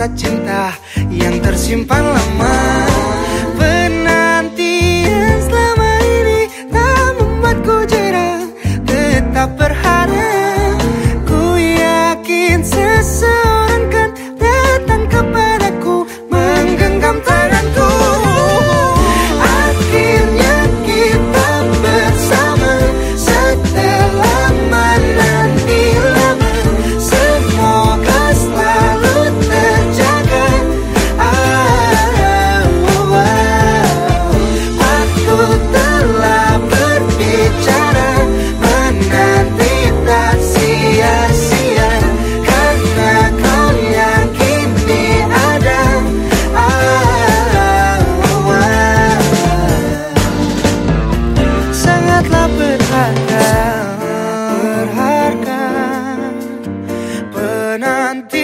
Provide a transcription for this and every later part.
rasa cinta yang tersimpan lemah. delante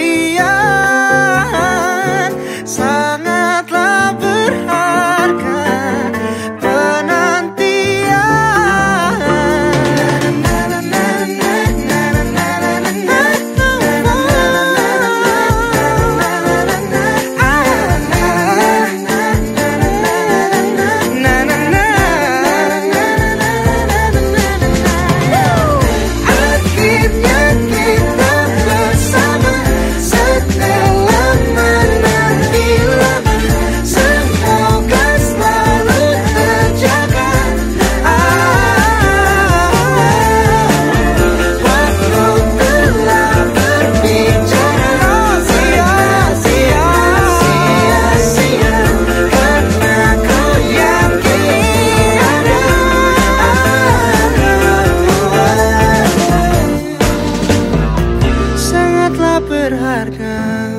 man